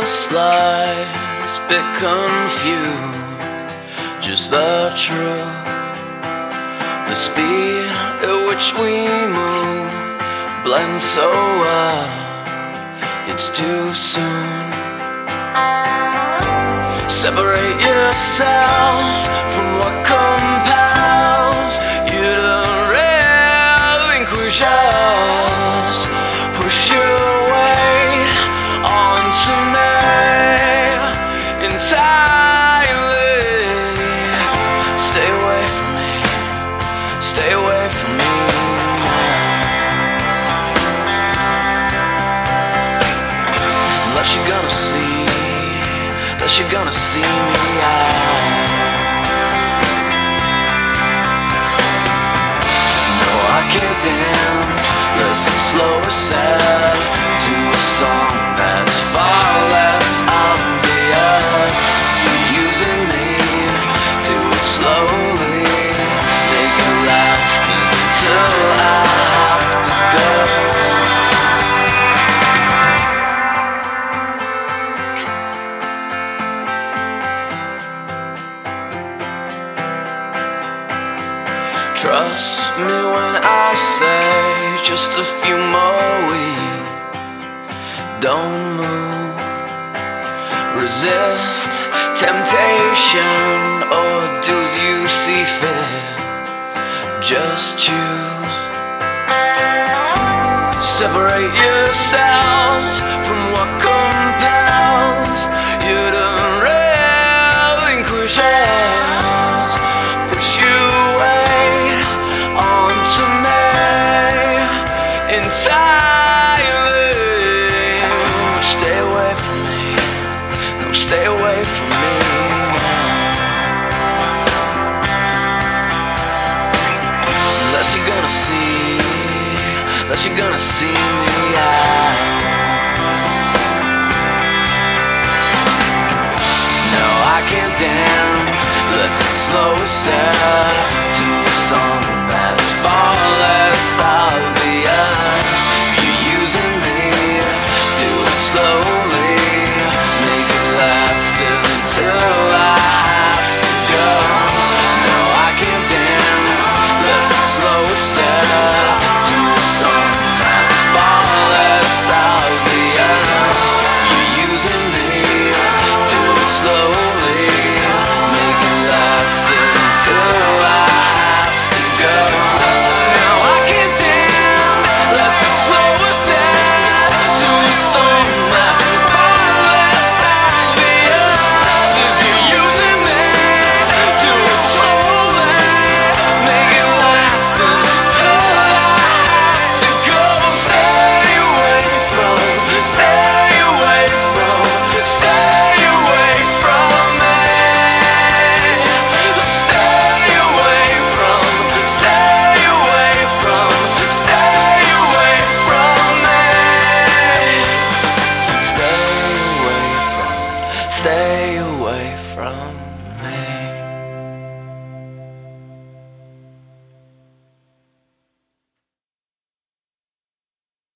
the slightest bit confused. Just the truth. The speed at which we move blends so well. It's too soon. Separate yourself from what compels you to relinquish us. You're gonna see, that you're gonna see me out. No, I can't dance. Than slow or Trust me when I say just a few more weeks. Don't move. Resist temptation or do you see fit. Just choose. Separate yourself from what Unless you're gonna see, unless you're gonna see me out. No, I can't dance than slow sad to a song that's far